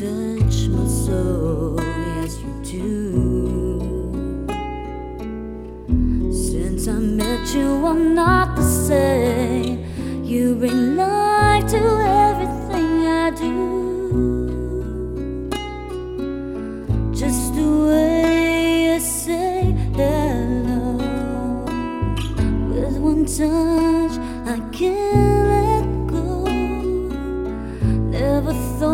touch my soul, yes you do. Since I met you, I'm not the same. You bring life to everything I do. Just the way you say hello, with one touch I can't let go. Never thought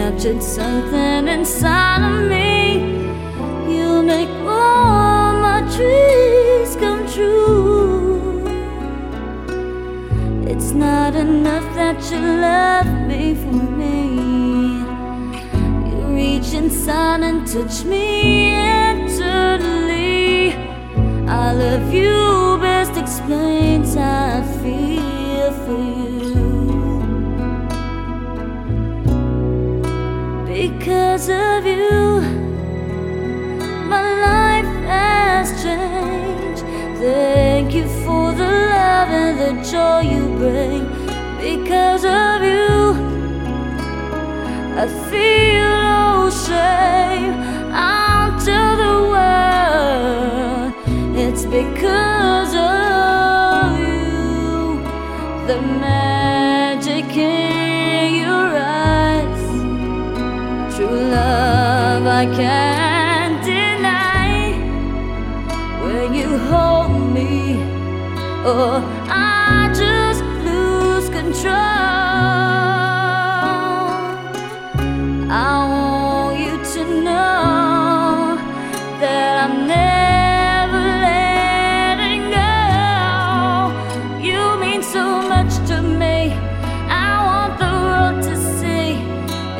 captured something inside of me. You make all my dreams come true. It's not enough that you love me for me. You reach inside and touch me eternally. I love you best explains how I feel for you. The joy you bring. Because of you, I feel no shame. I'll tell the world it's because of you. The magic in your eyes, true love I can't deny. When you hold me, oh,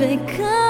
become